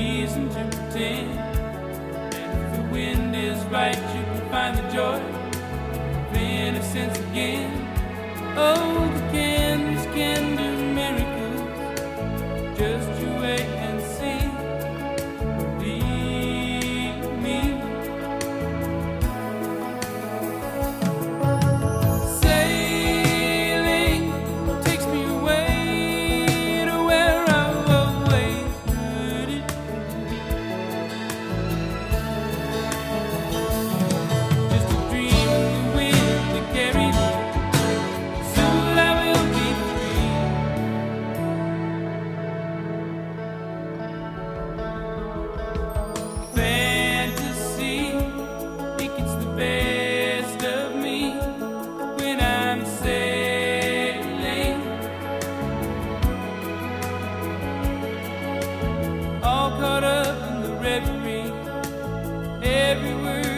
Reason to pretend. And if the wind is right, you can find the joy of innocence again. Oh, Every word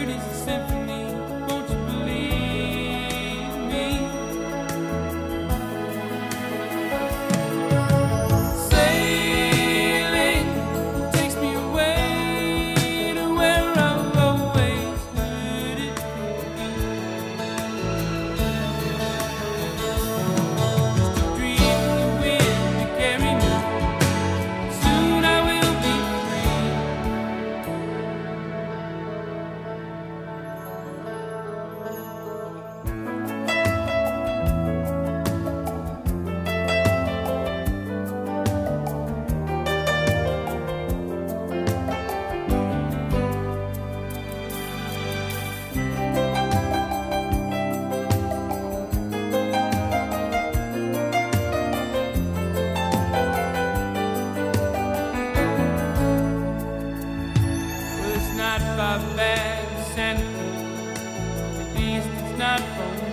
not for me.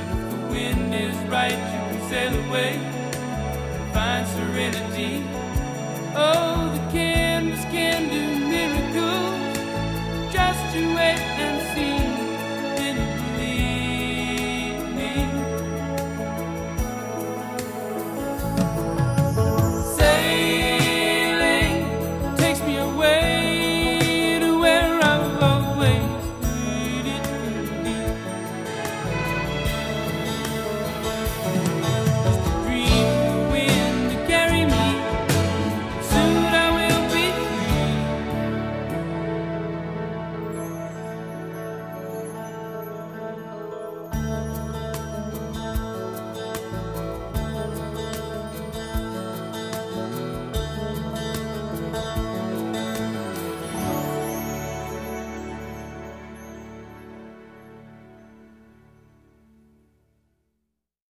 And if the wind is right, you can sail away and find serenity.